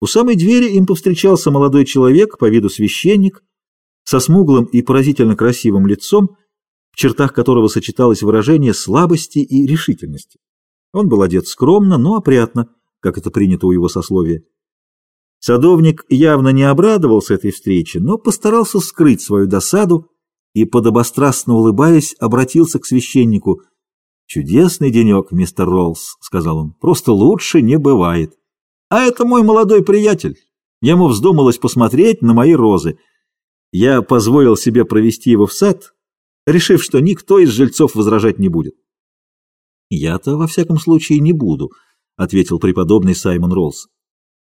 У самой двери им повстречался молодой человек, по виду священник, со смуглым и поразительно красивым лицом, в чертах которого сочеталось выражение слабости и решительности. Он был одет скромно, но опрятно, как это принято у его сословия. Садовник явно не обрадовался этой встрече, но постарался скрыть свою досаду и, подобострастно улыбаясь, обратился к священнику. «Чудесный денек, мистер Роллс», — сказал он, — «просто лучше не бывает. А это мой молодой приятель. Ему вздумалось посмотреть на мои розы. Я позволил себе провести его в сад, решив, что никто из жильцов возражать не будет. «Я-то, во всяком случае, не буду», — ответил преподобный Саймон Роллс.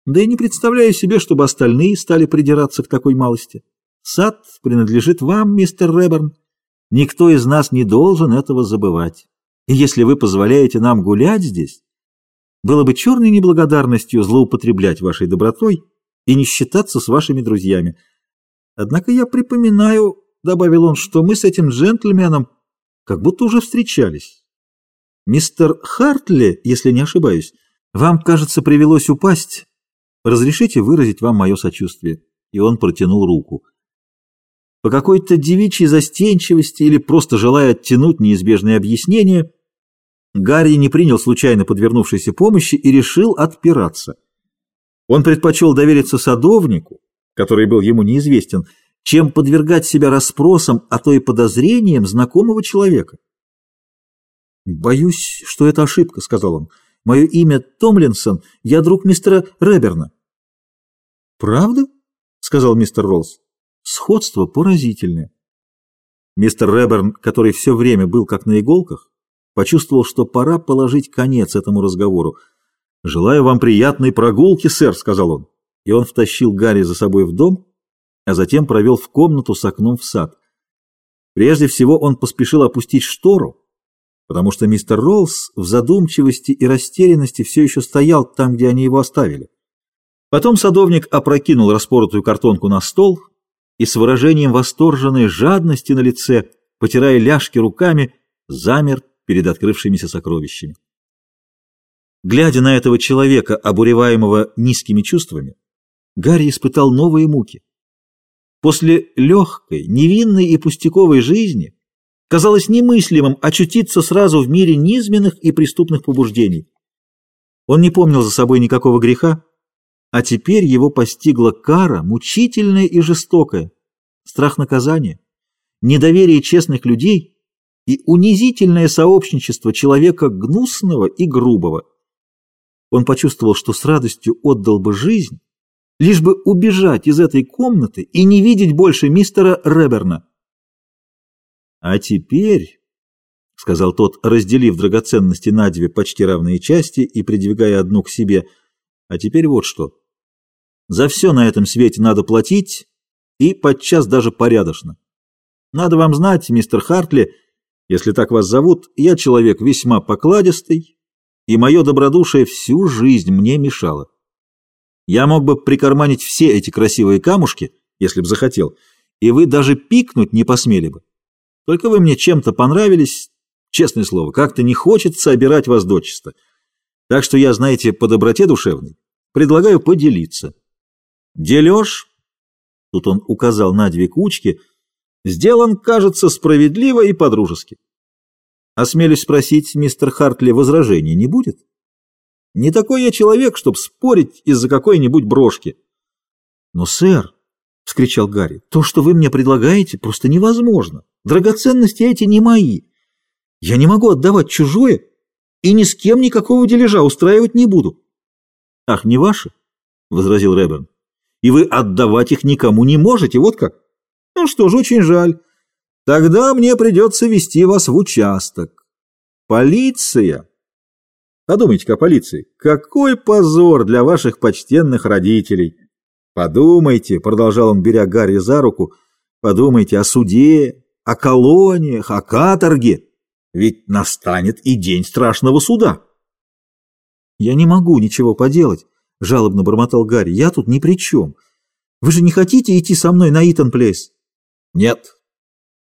«Да и не представляю себе, чтобы остальные стали придираться к такой малости. Сад принадлежит вам, мистер Реберн. Никто из нас не должен этого забывать. И если вы позволяете нам гулять здесь, было бы черной неблагодарностью злоупотреблять вашей добротой и не считаться с вашими друзьями. Однако я припоминаю, — добавил он, — что мы с этим джентльменом как будто уже встречались. Мистер Хартли, если не ошибаюсь, вам, кажется, привелось упасть. Разрешите выразить вам мое сочувствие. И он протянул руку. По какой-то девичьей застенчивости или просто желая оттянуть неизбежные объяснения, Гарри не принял случайно подвернувшейся помощи и решил отпираться. Он предпочел довериться садовнику, который был ему неизвестен, чем подвергать себя расспросам, а то и подозрениям знакомого человека. «Боюсь, что это ошибка», — сказал он. «Мое имя Томлинсон, я друг мистера Реберна». «Правда?» — сказал мистер Роллс. «Сходство поразительное». Мистер Реберн, который все время был как на иголках, почувствовал, что пора положить конец этому разговору. «Желаю вам приятной прогулки, сэр», — сказал он и он втащил Гарри за собой в дом, а затем провел в комнату с окном в сад. Прежде всего он поспешил опустить штору, потому что мистер Роллс в задумчивости и растерянности все еще стоял там, где они его оставили. Потом садовник опрокинул распоротую картонку на стол и с выражением восторженной жадности на лице, потирая ляжки руками, замер перед открывшимися сокровищами. Глядя на этого человека, обуреваемого низкими чувствами, Гарри испытал новые муки. После легкой, невинной и пустяковой жизни казалось немыслимым очутиться сразу в мире низменных и преступных побуждений. Он не помнил за собой никакого греха, а теперь его постигла кара, мучительная и жестокая, страх наказания, недоверие честных людей и унизительное сообщничество человека гнусного и грубого. Он почувствовал, что с радостью отдал бы жизнь, лишь бы убежать из этой комнаты и не видеть больше мистера Реберна. «А теперь», — сказал тот, разделив драгоценности на две почти равные части и придвигая одну к себе, — «а теперь вот что. За все на этом свете надо платить, и подчас даже порядочно. Надо вам знать, мистер Хартли, если так вас зовут, я человек весьма покладистый, и мое добродушие всю жизнь мне мешало. Я мог бы прикарманить все эти красивые камушки, если б захотел, и вы даже пикнуть не посмели бы. Только вы мне чем-то понравились, честное слово, как-то не хочется обирать вас дочисто. Так что я, знаете, по доброте душевной предлагаю поделиться. Дележ, тут он указал на две кучки, сделан, кажется, справедливо и по-дружески. Осмелюсь спросить, мистер Хартли, возражений не будет? Не такой я человек, чтобы спорить из-за какой-нибудь брошки. Но, сэр, — вскричал Гарри, — то, что вы мне предлагаете, просто невозможно. Драгоценности эти не мои. Я не могу отдавать чужое и ни с кем никакого дележа устраивать не буду. — Ах, не ваши? — возразил Реберн. — И вы отдавать их никому не можете, вот как? Ну что ж, очень жаль. Тогда мне придется вести вас в участок. Полиция Подумайте-ка о полиции. Какой позор для ваших почтенных родителей! Подумайте, продолжал он, беря Гарри за руку, подумайте о суде, о колониях, о каторге. Ведь настанет и день страшного суда. Я не могу ничего поделать, жалобно бормотал Гарри. Я тут ни при чем. Вы же не хотите идти со мной на Итан Плейс? Нет,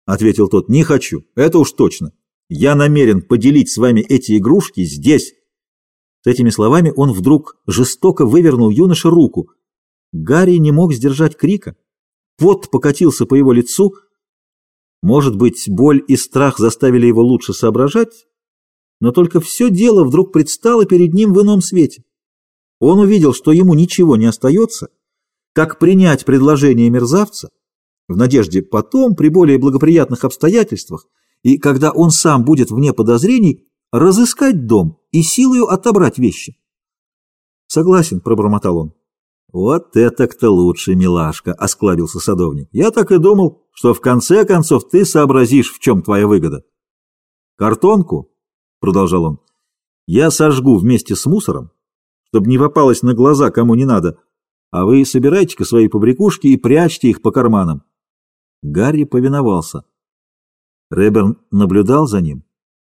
ответил тот, не хочу. Это уж точно. Я намерен поделить с вами эти игрушки здесь, с этими словами он вдруг жестоко вывернул юноше руку. Гарри не мог сдержать крика. Пот покатился по его лицу. Может быть, боль и страх заставили его лучше соображать, но только все дело вдруг предстало перед ним в ином свете. Он увидел, что ему ничего не остается, как принять предложение мерзавца, в надежде потом, при более благоприятных обстоятельствах, и когда он сам будет вне подозрений, разыскать дом и силою отобрать вещи. «Согласен», — пробормотал он. «Вот это-то лучше, милашка», — осклабился садовник. «Я так и думал, что в конце концов ты сообразишь, в чем твоя выгода». «Картонку», — продолжал он, — «я сожгу вместе с мусором, чтобы не попалось на глаза кому не надо, а вы собирайте-ка свои побрякушки и прячьте их по карманам». Гарри повиновался. Реберн наблюдал за ним,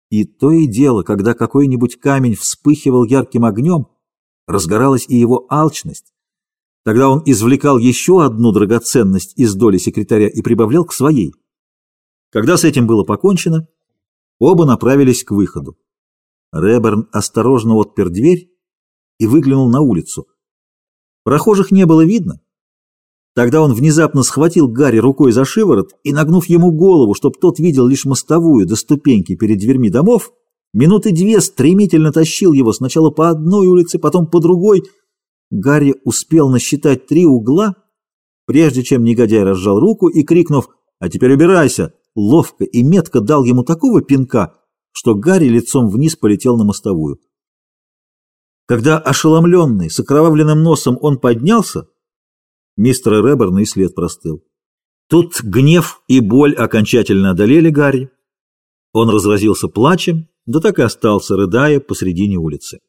и то и дело, когда какой-нибудь камень вспыхивал ярким огнем, разгоралась и его алчность. Тогда он извлекал еще одну драгоценность из доли секретаря и прибавлял к своей. Когда с этим было покончено, оба направились к выходу. Реберн осторожно отпер дверь и выглянул на улицу. Прохожих не было видно, Тогда он внезапно схватил Гарри рукой за шиворот и, нагнув ему голову, чтобы тот видел лишь мостовую до ступеньки перед дверьми домов, минуты две стремительно тащил его сначала по одной улице, потом по другой. Гарри успел насчитать три угла, прежде чем негодяй разжал руку и, крикнув «А теперь убирайся!», ловко и метко дал ему такого пинка, что Гарри лицом вниз полетел на мостовую. Когда ошеломленный, с окровавленным носом он поднялся, Мистера Реберна и след простыл. Тут гнев и боль окончательно одолели Гарри. Он разразился плачем, да так и остался, рыдая посредине улицы.